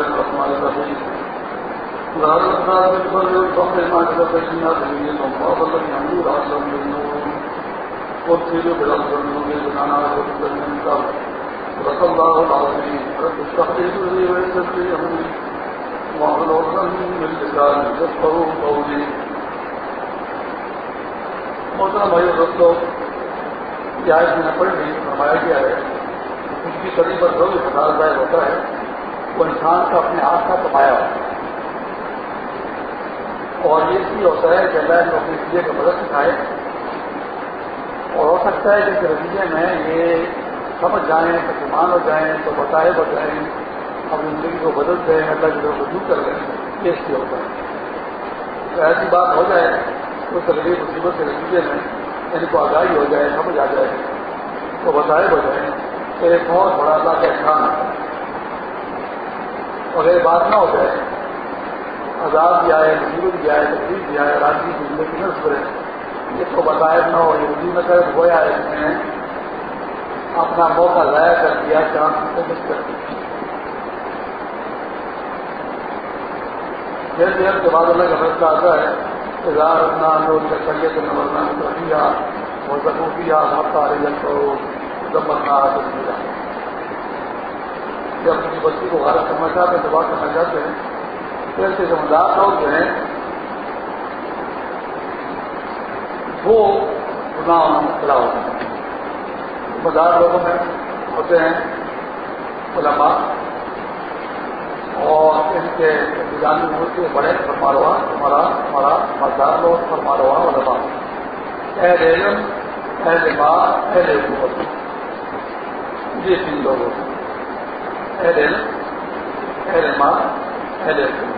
الرحمن الرحيم ظهر الناس بالبر والبحر ما كتب الناس من الله والذي يعملون عسلم وابتلوا بالأرض من قبل صدق الله العظيم رب اشرح لي صدري ويسر لي واحلل عقدة من لساني يفقهوا قولي محترم بھائی دوستوں یہ آج میں نے پڑھ لی فرمایا گیا ہے اس کی کڑی پر جو بھی خطار ظاہر ہوتا ہے وہ انسان کا اپنے ہاتھ کا کمایا ہوتا ہے اور یہ بھی ہوتا ہے کہ اللہ نے اپنے نتیجے کا مدد سکھائے اور ہو سکتا ہے کہ اس نتیجے میں یہ سمجھ جائیں ترجمان ہو جائیں، تو بتائے بتائیں اپنی زندگی کو بدل دیں، اللہ کی طرف رجوع کر لیں۔ یہ اس کی ہوتا ہے۔ تو ایسی بات ہو جائے تو تقریب مصیبت کے نتیجے میں یعنی ان کو آگاہی ہو جائے، سمجھ آ جائے، تو بتائے بتائیں تو ایک بہت بڑا اللہ کا احسان ہے۔ اور یہ بات نہ ہو جائے۔ آزاد بھی آئے، مصیبت بھی آئے تقریب بھی آئے راجی کی زندگی نہ سرے یہ تو بتایا نہ ہو، یہ نہ کرے گویا اس نے اپنا موقع ضائع کر دیا چاند کو مس کر دیا پھر بھی کے بعد اللہ کا فیصلہ آتا ہے اظہار اپنا لوگ چلیے تو نمبر رکھیا اور زکوفیا ہفتہ رجن کو زمنا دیا جب کسی بچی کو غارت کرنا چاہتے ہیں دبا کرنا چاہتے ہیں۔ پھر کے ذمہ لوگ جو ہیں، وہ گناہ ہونا مبتلا ہوتا ہے ذمہ دار لوگوں میں ہوتے ہیں، علماء، اور ان کے جانی ملک کے بڑے فرماروا ہمارا ہمارا مزدار لوگ فرماروا علماء۔ اہل علم، اہل ماں اہل حکومت یہ تین لوگ ہوتے ہیں۔ اہل علم اہل ماں اہل حکومت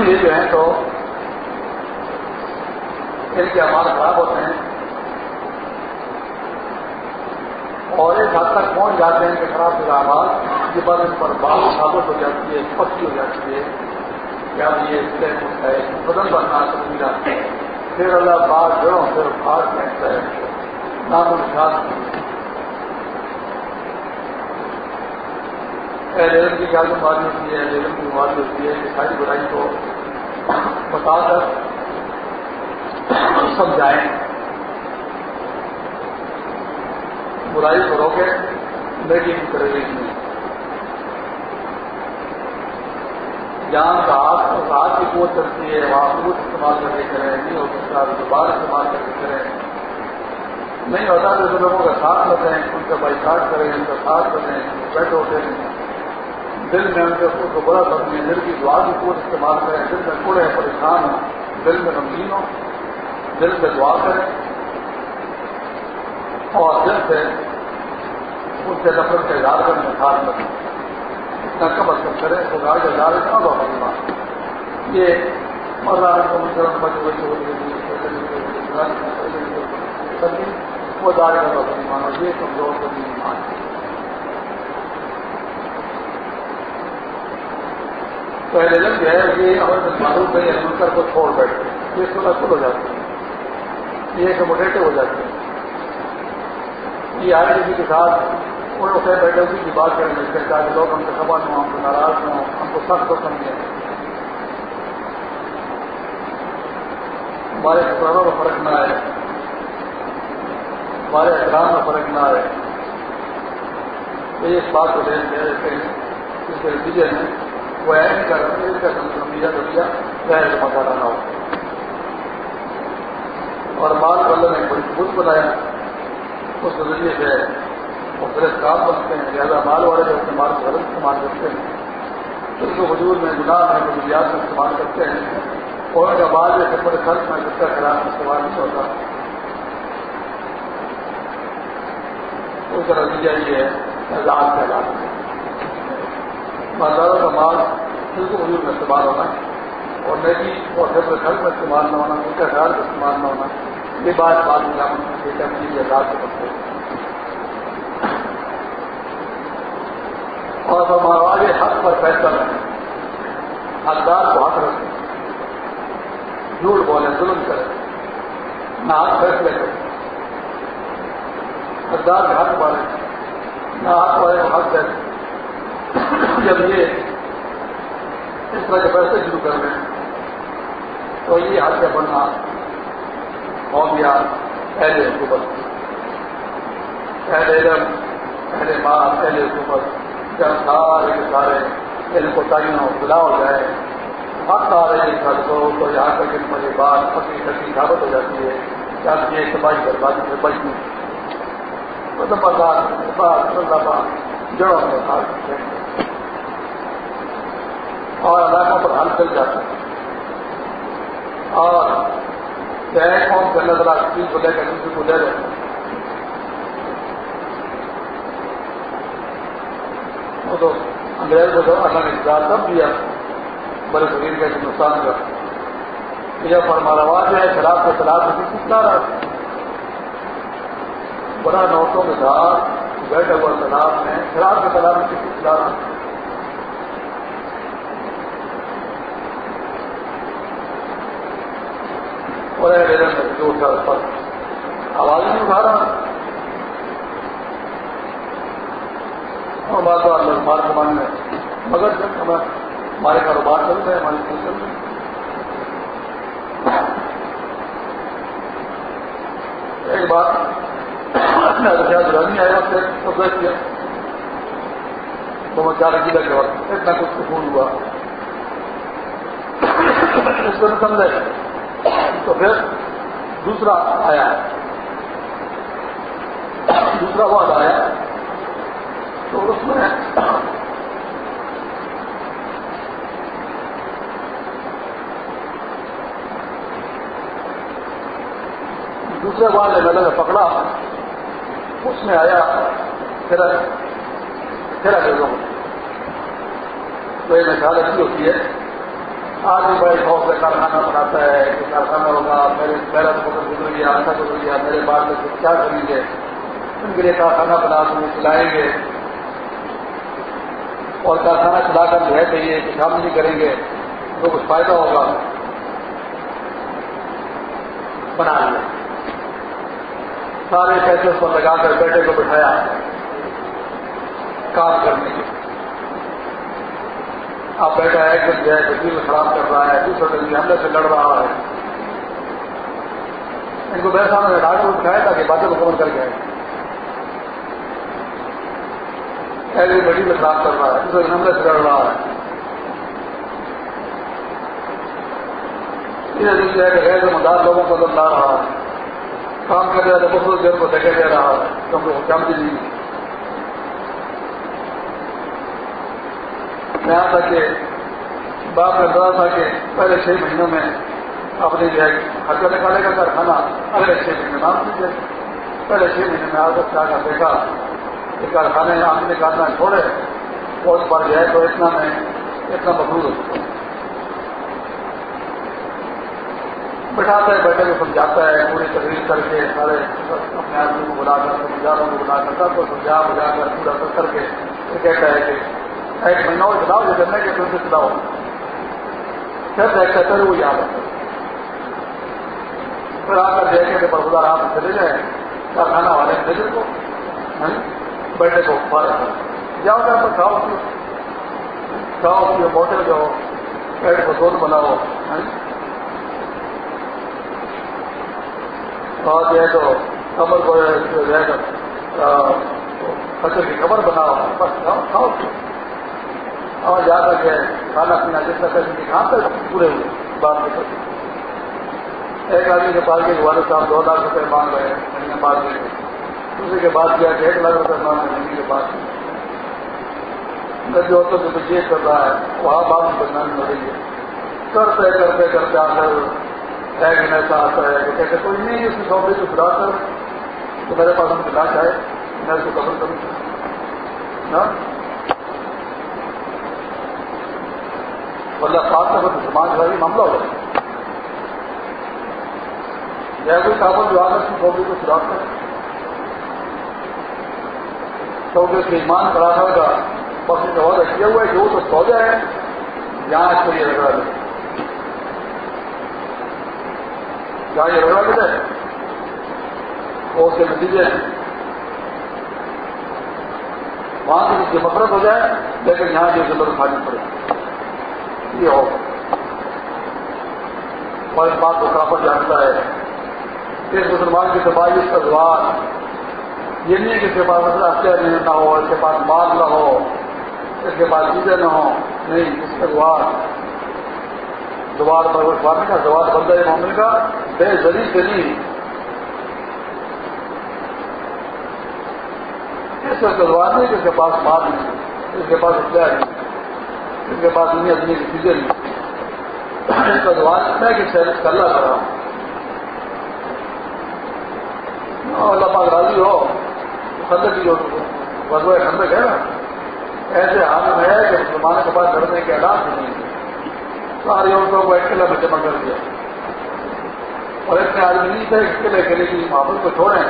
یہ جو ہے تو ان کے ہمارے خراب ہوتے ہیں اور ایک حد تک پہنچ جاتے ہیں کہ خراب سے آواز یہ بات ان پر بات ثابت ہو جاتی ہے پکی ہو جاتی ہے کیا یہ ہے بدن بننا تصویر پھر اللہ بات جڑوں پھر بھاگ پہنچتا ہے نام نشان علم کی کیا بیماری ہوتی ہے علم کی بیماری ہوتی ہے کہ ساری برائی کو بتا کر سمجھائیں برائی کو روکے، نیکی کی ترویج میں جان کا کی قوت چلتی ہے وہاں قوت استعمال کر کے کریں، نہیں ہو سکتا دوبارہ استعمال کر کے کریں۔ نہیں ہوتا تو لوگوں کا ساتھ لگیں ان کا بائی کاٹ کریں، ان کا ساتھ کریں بیٹھ اٹھیں۔ دل میں ان کے کو بڑا سمجھیں، دل کی دعا کی قوت استعمال کریں، دل میں کوڑے پریشان ہوں، دل میں نمکین ہو دل سے دعا کریں۔ اور دل سے ان سے نفرت کا اظہار کرنے میں خاص کریں اتنا کم از کم کریں تو گاڑی کا اظہار اتنا بہت بڑی بات۔ یہ مولانا کو مسلم بچے بچے ہوتی وہ دار کا بہت بڑی مانو یہ کمزور کرنے کی پہلے لگ جو ہے یہ اور معروف ہے یہ منکر کو چھوڑ بیٹھتے ہیں یہ سولہ ہو جاتے ہیں یہ کموڈیٹو ہو جاتے ہیں یہ آج کسی کے ساتھ ان لوگ بیٹھے اسی کی بات کریں گے تاکہ لوگ ہم سے خبر ہوں، ہم کو ناراض ہوں، ہم کو سخت کو سمجھیں ہمارے شکرانوں میں فرق نہ آئے۔ ہمارے احترام میں فرق نہ آئے۔ یہ اس بات کو دھیان دے دیتے ہیں۔ اس کے نتیجے میں وہ ایسے کر ان کا سمجھا دیا غیر مکانا نہ ہو اور مال کو اللہ نے بڑی خود بنایا. اس نظریے سے مختلف کام بنتے ہیں زیادہ مال والے جو اپنے مال کو غلط استعمال کرتے ہیں اس کو وجود میں گناہ میں مجھولیات میں استعمال کرتے ہیں، اور ان کا مال جو سفر خرچ میں جس کا خلاف استعمال نہیں ہوتا. اس کا نتیجہ یہ ہے آزاد کے علاج میں مالداروں کا مال بالکل وجود میں استعمال ہونا اور نیکی اور حفظ خرچ میں استعمال نہ ہونا، ان کا خیال کا استعمال نہ ہونا، یہ بات بعد میں اپنی آزاد کو بچے اور ہمارے حق پر فیصلہ رکھیں حقدار کو حق رکھیں۔ جھوٹ بولے ظلم کرے نہ حق فیصلے کرے حقدار کے حق والے، نہ حق والے کو حق دے جب یہ اس طرح کے پیسے شروع کر رہے ہیں۔ تو یہ حق بننا ہو گیا پہلے حکومت۔ پہلے علم پہلے ماں پہلے حکومت، جب سارے کے سارے علم کو تعین ہو بلا ہو جائے حق آ رہے ہیں گھر کو تو یہاں تک ان مجھے بات پکی کٹی ثابت ہو جاتی ہے۔ جب یہ تباہی بربادی سے بچتی جڑوں میں اور علاقوں پر حل چل جاتا ہے۔ اور قوم کے اللہ تعالیٰ چیز کو لے کر دوسرے کو لے رہے وہ تو انگریز کو اللہ نے اقدار کب دیا۔ بڑے شریر کا نقصان کا یہ فرما رواج ہے شراب کے خلاف کسی کتنا رہا۔ بڑا نوٹوں کے ساتھ بیٹھے ہوا تالاب میں شراب کے تالاب میں کسی کتنا رہا۔ اور جو اٹھا پر آواز نہیں اٹھا رہا۔ اور بات بات مار کمانے میں۔ مگر جب ہمیں ہمارے کاروبار چل رہے ہیں ہماری چیز چل رہی۔ ایک بات دورانی آیا وقت تو کیا۔ تو میں چار ضلع کے وقت اتنا کچھ سکون ہوا۔ اس کو سمجھے تو پھر دوسرا آیا دوسرا وعد آیا تو اس میں دوسرے وعد نے میں نے پکڑا۔ اس میں آیا پھر پھر اگر تو یہ مثال اچھی ہوتی ہے۔ آج بھی بڑے شوق سے کارخانہ بناتا ہے کہ کارخانہ ہوگا، میرے میرا تو گزر گیا اچھا گزر گیا، میرے بعد میں کیا کریں گے ان کے لیے کارخانہ بنا کر چلائیں گے۔ اور کارخانہ چلا کر جو ہے کہ یہ کام نہیں کریں گے، تو کچھ فائدہ ہوگا۔ بنا لیا۔ سارے پیسے اس پر لگا کر بیٹے کو بٹھایا۔ کام کرنے کے اب بیٹا ایک دن جو ہے وکیل خراب کر رہا ہے دوسرے دن حملے سے لڑ رہا ہے۔ ان کو بیسا میں ڈاکٹر اٹھایا تھا کہ باتیں کو کر گئے ایک بڑی میں خراب کر رہا ہے دوسرے حملے سے لڑ رہا ہے۔ تیسرے دن جو ہے کہ غیر مدار لوگوں کو لا رہا ہے۔ کام کر رہا تھا بہت دیر کو دیکھے دے رہا ہے کیونکہ وہ کام بھی نہیں۔ یہاں تک کہ باپ کا دعا تھا کہ پہلے چھ مہینوں میں اپنے جو ہے خرچہ نکالے کا کارخانہ، اگلے چھ مہینے میں آپ دیجیے پہلے چھ مہینے میں آگے جا کر دیکھا، کہ کارخانے آپ نکالنا چھوڑے بہت بڑھ جائے تو اتنا میں اتنا مقبول ہو چکا بٹھاتا ہے، بیٹھے کو سمجھاتا ہے، پوری تقریر کر کے سارے اپنے آدمی کو بلا کر سمجھاروں کو بلا کر، سب کو سمجھا بجا کر، پورا کر کے کہتا ہے کہ ایک مہینہ اور چلاؤ جو کرنے کے تم سے چلاؤ پھر دیکھتا پھر وہ یاد آتا پھر آ کر دیکھیں کہ برفدار آپ چلے جائیں کارخانہ والے بھیجے کو بیٹھے کو فارغ جاؤ جا پر کھاؤ کھاؤ کی موٹر جو پیٹ کو دونوں بناؤ اور جو ہے تو کمر کو جو ہے کچر کی کمر بناؤ بس کھاؤ کھاؤ اور جا کر کے کھانا پینا جتنا پیسے کی کہاں تک پورے ہوئے۔ بات میں ایک آدمی کے پاس کے والد صاحب دو لاکھ روپئے مانگ رہے ہیں مہینے بعد میں دوسرے کے بعد کیا کہ ایک لاکھ روپئے مانگ رہے مہینے یعنی کے بعد میں جو ہوتا جو یہ کر رہا ہے، وہاں بات میں بدنامی ہو رہی ہے۔ کرتے کرتے کرتے آ کر ایک مہینہ ایسا آتا ہے۔ کہ کہتے کوئی نہیں، اس کی سوپڑی کو بلا کر تو میرے پاس ہم بلا جائے میں اس کو قبل کروں۔ ہاں؟ اللہ خاص طور پر سماج والی معاملہ ہو جائے یا کوئی کافر جو آگے کی چھوٹی کو سراغ کرے تو کہ ایمان کرا گا بس نے بہت اچھا ہوا ہے، جو تو سو جائے یہاں اس کو یہ رگڑا دے جہاں یہ رگڑا دے وہ اس کے نتیجے وہاں سے کی مفرت ہو جائے، لیکن یہاں جو ضرورت اٹھانی پڑے۔ یہ ہو۔ اور اس بات کو کافر جانتا ہے۔ کہ مسلمان کی تباہی اس کا یہ نہیں کہ اس کے پاس مسئلہ اختیار نہیں نہ ہو، اس کے پاس مال نہ ہو، اس کے پاس چیزیں نہ ہوں۔ نہیں، اس کا زوال۔ دوبار پر اس بات کا زوال بندہ مومن کا، بے زری سے نہیں اس کا زوال نہیں کہ اس کے پاس مال نہیں اس کے پاس اختیار نہیں اس کے پاس دنیا دنیا کی چیزیں نہیں اس کا زوال میں کہ کر رہا ہوں۔ ہاں، اللہ پاک راضی ہو۔ خندق کی جو وزو خندق ہے نا۔ ایسے حال میں ہے کہ مسلمانوں کے پاس لڑنے کے آلات بھی نہیں۔ ساری عورتوں کو ایک قلعہ میں جمع کر دیا۔ اور اتنے آدمی نہیں تھے اس قلعے کے لیے محبت کو چھوڑیں۔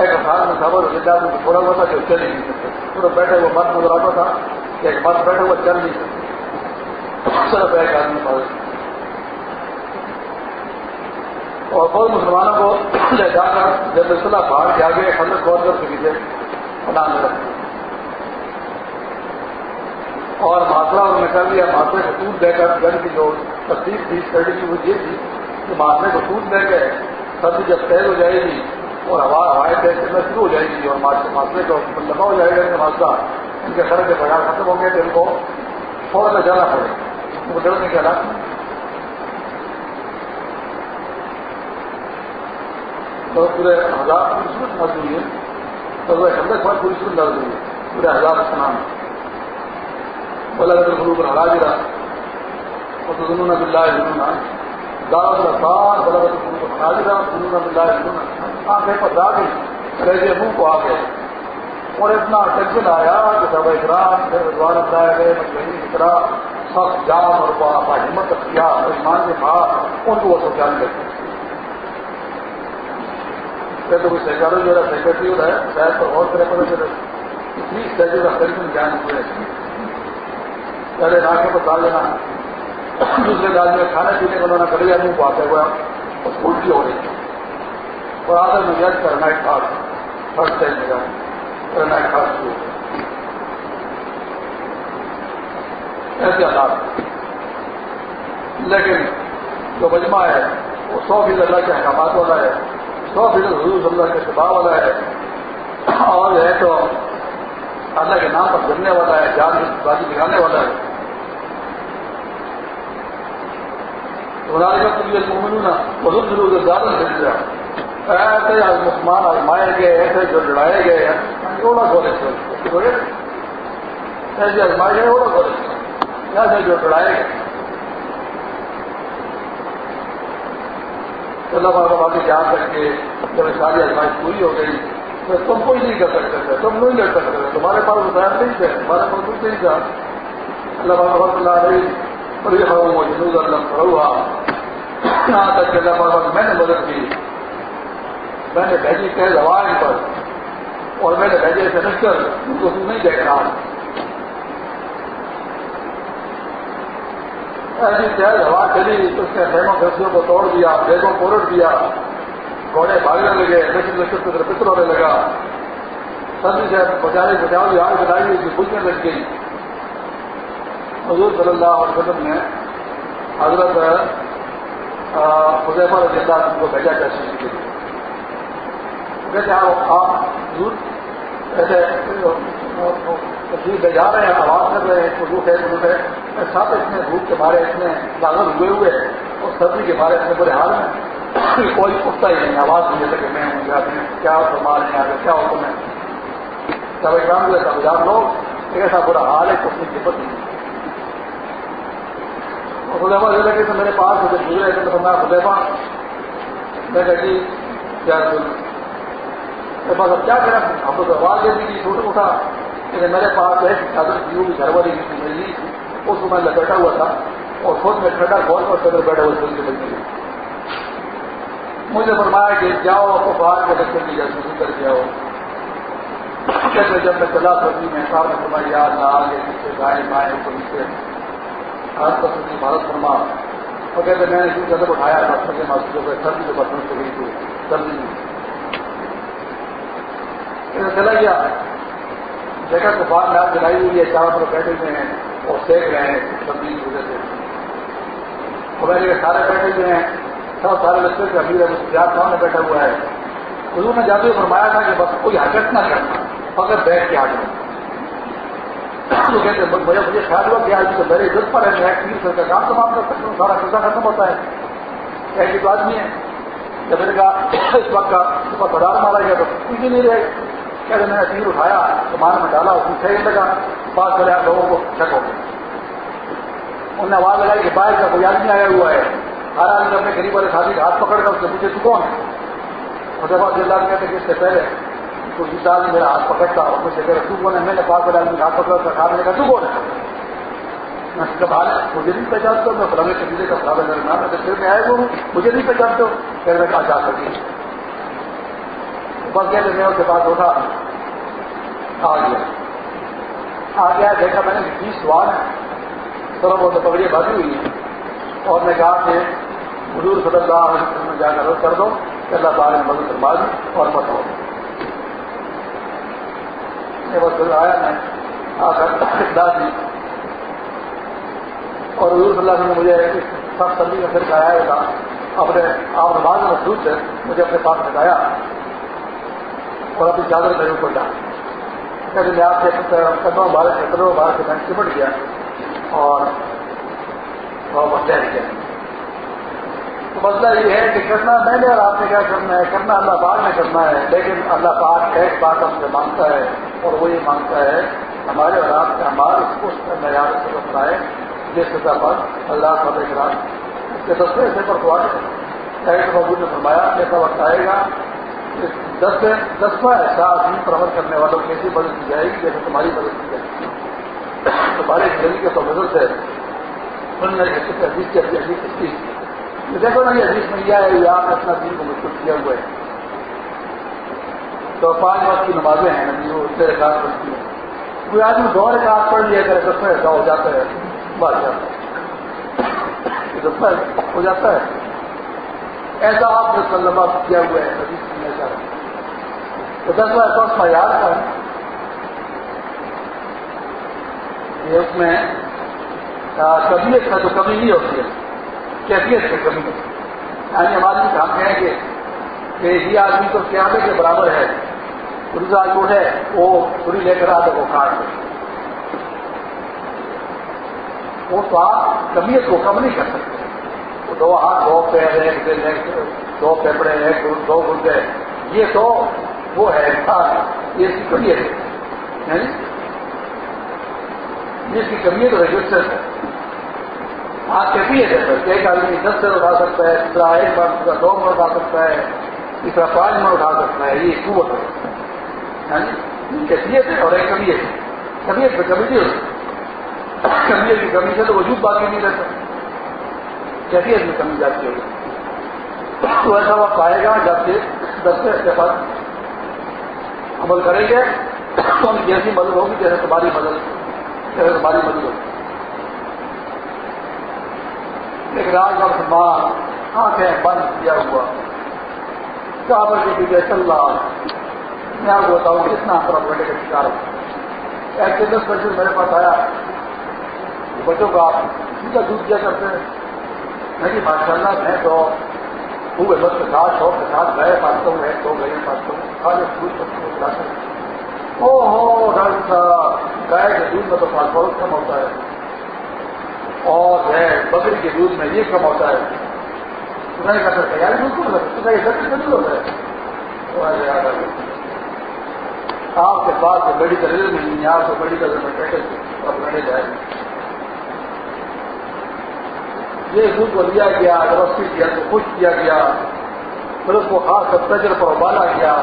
ایک افراد میں خبر زندہ کو چھوڑا ہوا تھا جو چل نہیں سکتے پورے بیٹھے وہ مرد نظر آتا تھا۔ کہ ایک مرد بیٹھے ہوا چل نہیں سکتے صرف ایک آدمی پاس اور بہت مسلمانوں کو لے جا کر جب اصطلاح پہاڑ کے آگے خندق کھول کر کے پیچھے بنا میں رکھتے اور ماترا انہوں نے کر لیا ماترے کو ٹوٹ دے کر جن کی جو تصدیق تھی اسٹڈی اسٹریٹجی وہ یہ تھی کہ ماترے کو ٹوٹ دے کے سردی جب تیز ہو جائے گی اور ہوا ہوائیں تیز کرنا شروع ہو جائے گی اور ماترے کو لمبا ہو جائے گا ان کا ماسٹر ان کے سر کے بغیر ختم ہوں گے تو ان کو فوراً جانا پڑے۔ گا وہ ڈرنے کے حالات میں تو پورے ہزار پوری صورت نظر ہوئی ہے۔ تو وہ ہندک بھر پوری صورت نظر ہوئی ہے۔ پورے ہزار کا نام بلا گرو پر ہرا گرا اور تو دونوں بلّہ جنونا دار سار بلا گرو پر ہرا گرا دونوں بلّہ جنونا آنکھیں پر جا گئی رہے منہ کو آ گئے اور اتنا ٹینشن آیا کہ سب اکرام پھر رضوان بتایا گئے مجھے اترا سب جان اور ہمت کیا اور ایمان کے بعد ان کو وہ سب جان لگتے تو کوئی سیکالوجی والا سیکرٹری ہو ہے، شاید تو اور طرح پر اتنی اسٹیجو کا کنفن جان ہوئے پہلے ناکے کو ڈال لینا دوسرے دال میں کھانے پینے کو انہوں نے منہ کو آتے ہوا اور الٹی ہو رہی اور آدر میں یاد کر نائٹ فرسٹ ٹائم میں جاؤں نائٹ پاس شروع ایسے حالات۔ لیکن جو مجمع ہے، وہ سو فیصد اللہ کے احکامات والا ہے، سو فیصد حضور صلی اللہ کے شبا والا ہے۔ اور جو ہے تو اللہ کے نام پر جمنے والا ہے، جان بازی دکھانے والا ہے۔ بزرگ ضرور زیادہ مل رہا ایسے مسلمان آزمائے گئے ایسے جو لڑائے گئے ہیں اوڑا کھولے ایسے آزمائے گئے اوڑا کھولے ایسے جو لڑائے گئے اللہ بابا باقی جان تک کے جب ساری آزمائش پوری ہو گئی، تو تم کوئی نہیں کر سکتے تھے۔ تم نہیں لڑ سکتے تھے۔ تمہارے پاس اتار نہیں تھے۔ تمہارے پاس کچھ نہیں تھا۔ اللہ بابا بہت اللہ رہی بڑی ہوا وہ جنوب اللہ پڑا ہوا یہاں تک کہ اللہ بابا میں نے مدد کی۔ میں نے بھیجی کہ زبان پر اور میں نے بھیجے ایسے نشر ان کو تم نہیں دیکھ رہا۔ ایسی تیز ہوا چلی، اس نے خیموں کھسیوں کو توڑ دیا، بیگوں کو الٹ دیا۔ گھوڑے بھاگنے لگے لشکر لشکر پتر پتر ہونے لگا۔ سردی سے بچانے بچاؤ آگ جلائی ہوئی تھی بجنے لگ گئی۔ حضور صلی اللہ علیہ وسلم نے حضرت خدیفہ رضی اللہ عنہ کو بھیجا کیسے کے لیے کہتے آپ آپ حضور ایسے تصویر لے جا رہے ہیں، آواز کر رہے ہیں خلوط ہے خلوط ہے ساتھ اتنے دھوپ کے بارے اتنے پاگل ہوئے ہوئے اور سردی کے بارے اتنے برے حال میں کوئی اٹھتا ہی نہیں، آواز نہیں دیتا کہ میں ہوں کیا کیا فرمان ہے آگے کیا حکم ہے۔ سب اکرام ہوئے سب سمجھا لوگ ایسا برا حال ہے تو اپنی قیمت نہیں۔ خلیفہ جو لگے تو میرے پاس مجھے بھول رہے تھے تو میں خلیفہ، میں کہتی جی، کیا میرے پاس اب کیا کریں؟ ہم تو آواز دے دی چھوٹا اٹھا۔ لیکن میرے پاس ایک چادر کی ہوئی، گھر والی کی میری اس کو میں لپیٹا ہوا تھا اور خود میں کھڑا کھول کر چادر بیٹھا ہوا چل کے بچ گئی مجھے فرمایا کہ جاؤ کو باہر کے رکھنے کی جیسے کر کے آؤ۔ کہتے جب میں چلا سبزی میں صاحب نے فرمایا یاد نہ آگے پیچھے گائے بائیں اوپر نیچے ہر سبزی بھارت فرما۔ وہ کہتے میں نے جو قدم اٹھایا، ڈاکٹر کے ماسٹر پہ سردی کے برتن سے گئی تھی سردی میں۔ چلا گیا۔ جگہ کو بعد میں جلائی ہوئی ہے چاروں پر بیٹھے ہوئے ہیں اور سیک رہے ہیں سردی کی وجہ سے۔ موبائل کے سارے بیٹھے ہوئے ہیں۔ سب سارے بچے کے امیر ہے پیار سامنے بیٹھا ہوا ہے۔ حضور نے جاتے ہوئے فرمایا تھا کہ بس کوئی حرکت نہ کرنا فقط بیٹھ کے آ جاؤ تو کہتے ہیں مجھے مجھے خیال ہوا کہ آج تو میرے عزت پر ہے، میں تین سو کا کام تمام کر سکتا ہوں، سارا قصہ ختم ہوتا ہے۔ ایسی تو آدمی ہے۔ جب میں نے کہا، اس وقت کا صبح بدار مارا گیا تو کچھ بھی نہیں رہے۔ کہتے میں نے تیر اٹھایا سامان میں ڈالا، اس میں صحیح لگا بات کرے لوگوں کو شک ہو گیا. انہوں نے آواز لگائی کہ باہر کا کوئی آدمی آیا ہوا ہے۔ ہر آدمی اپنے غریب والے ساتھی ہاتھ پکڑ کر اس سے پوچھے تو کون ہے مجھے بات اللہ کہتے کہ اس سے پہلے تو جس آدمی میرا ہاتھ پکڑتا اور مجھے اگر تو کون ہے میں نے پاس والے آدمی ہاتھ پکڑا کھا نے کہا تو کون ہے میں جب آج مجھے نہیں پہچانتا میں فلانے قبیلے کا فلاح نام ہے پھر میں آئے ہوں، مجھے نہیں پہچانتے ہو۔ پھر میں کہا، جا سکتی بس کہتے میں اس کے بعد اٹھا آ گیا آ گیا دیکھا میں نے بیس سوال ہے سر وہ تو پگڑیاں بھاگی ہوئی ہیں اور میں کہا کہ حضور صلی اللہ علیہ وسلم میں جا کر رد کر دو، کہ اللہ تعالیٰ نے مدد کروا دی اور پتہ بتاؤ بس آیا، میں آ کر دی اور حضور صلی اللہ علیہ وسلم نے مجھے سب سبھی کا پھر آیا تھا، اپنے آپ نماز محسوس سے مجھے اپنے پاس بتایا اور اپنی چادر میرے اوپر ڈال کہتے میں آپ سے قدموں بھارت کے قدموں بھارت سے میں چپٹ گیا۔ اور بدلا کیا تو مسئلہ یہ ہے کہ کرنا میں نے اور آپ نے کیا کرنا ہے، کرنا اللہ پاک نے کرنا ہے، لیکن اللہ پاک ایک بات ہم سے مانگتا ہے اور وہ یہ مانگتا ہے، ہمارے اور آپ کا ہمارے اس معیار سے رکھنا ہے۔ جس سطح پر اللہ کا کرام اس کے دسویں ایسے پر تو ایک ببو نے فرمایا ایسا وقت آئے گا دس دسواں ایسا آدمی پر عمل کرنے والوں کی ایسی مدد کی جائے گی جیسے تمہاری مدد کی جائے گی۔ تمہارے زندگی کے تو مدد سے سننے کی عزیز کی ابھی عزیز کی دیکھو نا، یہ عزیز میں یہ ہے آپ نے اپنا دین کو مشکل کیا ہوا ہے۔ تو پانچ وقت کی نمازیں ہیں، نبی وہ اس سے رکاط بنتی ہیں۔ کوئی آدمی دو رکاط پڑھ لیا کر دس ایسا ہو جاتا ہے۔ بات جاتا ہے دس ہو جاتا ہے۔ ایسا آپ نے سلما کیا ہوا ہے۔ تو دس بار معیار کا ہے یہ اس میں طبیعت کا تو کمی نہیں ہوتی ہے، کیفیت یعنی سے کمی یعنی ہماری ہم کہیں گے کہ یہ آدمی تو قیامت کے برابر ہے، روزہ جو ہے وہ چھری لے کر آتے وہ کاٹ دے وہ تو آپ کمیت کو کم نہیں کر سکتے۔ وہ دو ہاتھ دو پیر ایک دو پیپڑے ایک دو گردے یہ تو وہ ہے انسان یہ اس کی کمیت ہے۔ یعنی جس کی کمیت رجسٹر ہے۔ آپ کیسی ہے؟ جیسے ایک آدمی دس سر اٹھا سکتا ہے دوسرا ایک بار دوسرا دو منٹ اٹھا سکتا ہے تیسرا پانچ منٹ اٹھا سکتا ہے، یہ قوت ہے۔ یعنی کیفیت ہے اور ایک کبیت ہے۔ کبیت پہ کبھی نہیں ہوتی۔ کبیت کی کمی سے تو وجود باقی نہیں رہتا۔ کیفیت میں کمی جاتی ہوگی تو ایسا وقت آئے گا جب سے دس سے کے بعد عمل کریں گے تو ان کی ایسی مدد ہوگی، جیسے تمہاری مدد، جیسے تمہاری مدد ہوگی۔ ایک راج اور ماں آنکھیں بند کیا ہوا۔ کابر کے پیچھے چل رہا میں آپ کو بتاؤں کتنا بیٹے کا شکار ہوں ایسے دس بچے میرے پاس آیا۔ بچوں کو آپ کا دودھ دیا کرتے ہیں؟ میں جی ماشاء اللہ میں تو خوب بس کے ساتھ شوق کے ساتھ گئے پالتا ہوں ایک دو گئے پالتا ہوں آج دودھ بچوں کو کھلاتے او ہو ڈاکٹر صاحب گائے کے دودھ میں تو فاسفورس کم ہوتا ہے۔ اور ہے، بکری کے دودھ میں یہ کم ہوتا ہے۔ تو میں نے کہا سر تیاری بالکل ہوتا ہے؟ یہ سب سے ہوتا ہے۔ آپ کے پاس میڈیکل میں نہیں آپ کو میڈیکل میں بیٹھے اور بیٹھے جائے۔ یہ دودھ کو لیا گیا وسطی کیا، تو خوش کیا گیا۔ پھر اس کو خاص ٹیمپریچر پر ابالا گیا۔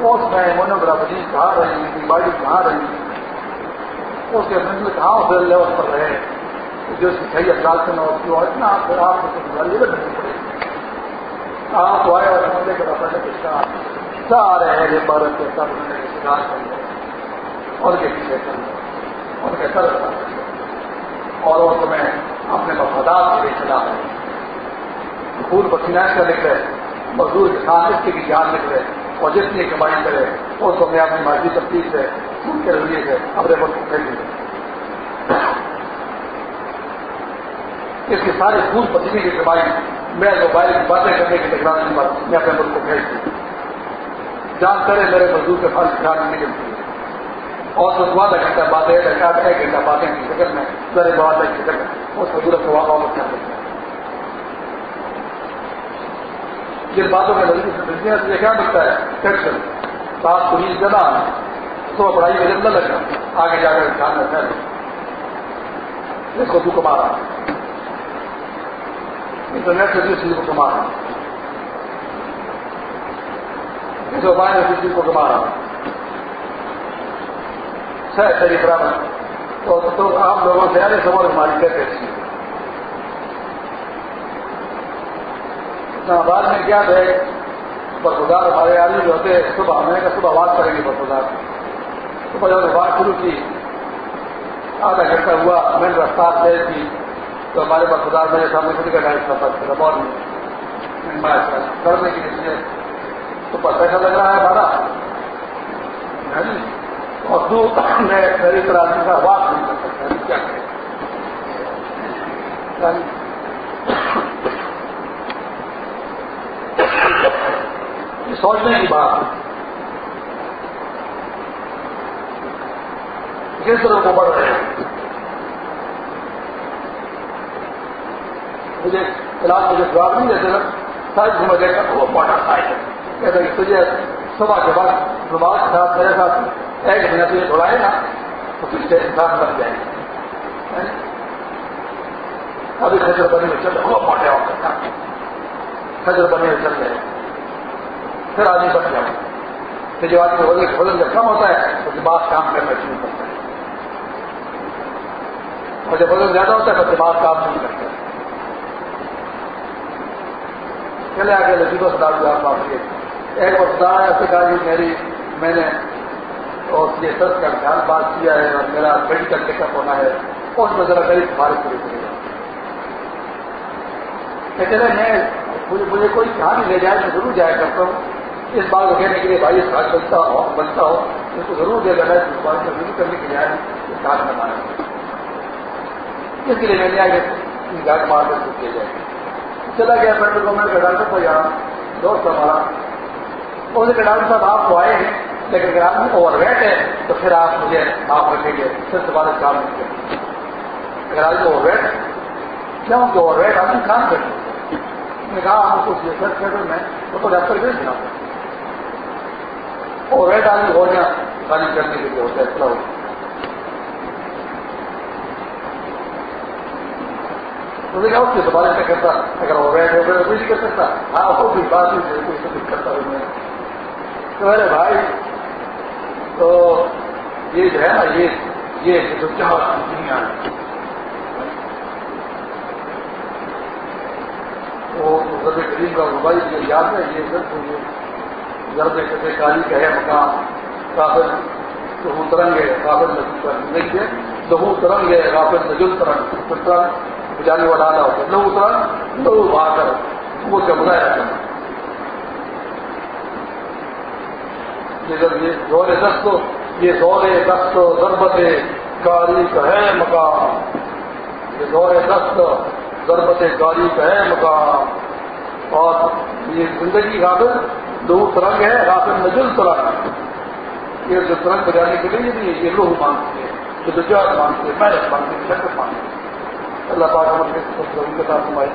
اس میں مونوگرافی جی کہاں رہی بیماری کہاں رہی۔ اس کے منزل کہاں سے لیول پر رہے۔ جو صحیح اخلاق سے نہ ہوتی ہو اتنا آپ آپ کو گزاری نہیں پڑے آپ تو آئے اور سمجھے کہ پتا نہیں سارے ہیں یہ بارت کے سب انہوں نے شکار کر لیا۔ اور کے پیچھے چل رہے ان کے سر اور وہ تمہیں اپنے مفادات کے لیے چلا رہے ہیں پھول پسینہ کا نکلے مزدور کے ساتھ اس کی جان نکلے اور جتنی کمائی کرے وہ تمہیں اپنی مرضی تفصیل سے ان کے رویے سے اپنے ملک کو پھینک دے۔ اس کے سارے پھول پسینے کی کمائی، میں موبائل کی باتیں کرنے کی ٹیکنالوجی پر میں اپنے ملک کو بھیج دوں۔ جان کرے میرے مزدور کے پاس جان نکلتی ہے اور تو دعا گھنٹہ باتیں ایک گھنٹہ باتیں کی فکر میں، ذرے بات کی فکر میں۔ اس حضور کو واپس کر دیتے جن باتوں میں نزدیک سے دنیا سے کیا ملتا ہے؟ ٹینشن بات پولیس جنا تو پڑھائی میں جب نہ لگا آگے جا کر دھیان رکھنا ہے اس کو تو کما رہا انٹرنیٹ سے جس چیز کو کما رہا اس موبائل میں چیز کو کما رہا ہے. شریف رحمت تو, تو آپ لوگوں سے ارے سوال ہماری کیا کیسی بعد میں کیا ہے برفدار ہمارے آدمی جو ہوتے ہیں، صبح ہمیں کا صبح بات کریں گے برفدار صبح جب بات شروع کی، آدھا گھنٹہ ہوا، میں نے رفتار طے کی۔ تو ہمارے برفدار میرے سامنے خود کا ڈائٹ سفر تھا بہت اچھا کرنے کے لیے تو پیسہ لگ رہا ہے ہمارا اور دودھ میں میری طرح کا بات نہیں کر سکتا کیا کریں یعنی سوچنے کی بات کس طرح کو بڑھ رہے ہیں۔ مجھے علاج مجھے جواب نہیں دیتے نا سائز سمجھے گا وہ بڑا سائز کہتے کہ تجھے صبح کے بعد نماز کے ساتھ میرے ساتھ ایک منٹ یہ دوڑائے نا، تو پھر سے انسان بن جائے۔ گا ابھی خجر بنے ہوئے چل رہے وہ پاٹے اور خجر بنے ہوئے چل رہے پھر آدمی بچ جائے پھر جو آدمی وزن وزن جب کم ہوتا ہے تو دماغ کام کرنا شروع کرتا ہے۔ اور جب وزن زیادہ ہوتا ہے تو دماغ کام نہیں کرتا ہے۔ چلے آگے لذیذ اسپتال جو آپ آپ ایک اسپتال ایسے کہا جی میری، میں نے اور یہ سر کا دھیان بات کیا ہے اور میرا میڈیکل چیک اپ ہونا ہے۔ اس میں ذرا میری سفارش پوری کرے گا کہ چلے میں، مجھے کوئی کہانی لے جائے، میں ضرور جایا کرتا ہوں۔ اس بات کو کہنے کے لیے بھائی اس بات بنتا ہو بنتا ہو، اس کو ضرور دے دینا اس بات کو ضرور کرنے کے لیے آئے اس کاٹ میں اس کے لیے میں نے آگے گاٹ مار کر کیا جائے۔ چلا گیا سینٹرل گورنمنٹ کا ڈاکٹر کو یہاں دوست ہمارا۔ اس کے ڈاکٹر صاحب، آپ کو آئے ہیں، لیکن اگر آدمی اوور ویٹ ہے تو پھر آپ مجھے آپ رکھیں گے پھر دوبارہ کام نہیں کریں اگر آدمی اوور ویٹ کیوں کہ اوور ویٹ آدمی کام کرتے نے کہا ہم کچھ ریسرچ سینٹر میں وہ تو ڈاکٹر بھیج دینا اور ریٹ آدمی ہو جائے خالی کرنے کے لیے ہوتا ہے اتنا ہوتا تو دیکھا اس کے دوبارہ سے کرتا، اگر وہ ریٹ ہو گئے تو نہیں کر سکتا۔ ہاں وہ بھی بات نہیں کوئی سب کرتا ہوں میں تو میرے بھائی، تو یہ جو ہے نا، یہ یہ جو کیا دنیا ہے وہ رب کریم کا موبائل یہ یاد ہے، یہ سب ضرب کسی کاری کا ہے مقام کافر لہو ترنگ ہے کافر زندگی ہے لہو ترنگ ہے کافر نجل ترنگ۔ ترنگ، بجانے والا آنا ہوتا ہے۔ لہو ترنگ لہو بھا کر۔ وہ کا مظاہرہ کرنا یہ زور دست یہ زور دست ضربت کاری کا ہے مقام یہ زور دست ضربت کاری کا ہے مقام اور یہ زندگی کافر دو ترنگ ہے رافل نجل ترنگ یہ جو ترنگ بجانے کے لیے نہیں یہ لوہ مانگتے ہیں یہ دجات مانگتے ہیں، محنت مانگتے ہیں، شکر مانگتے ہیں۔ اللہ پاک ہم کے ساتھ ہمارے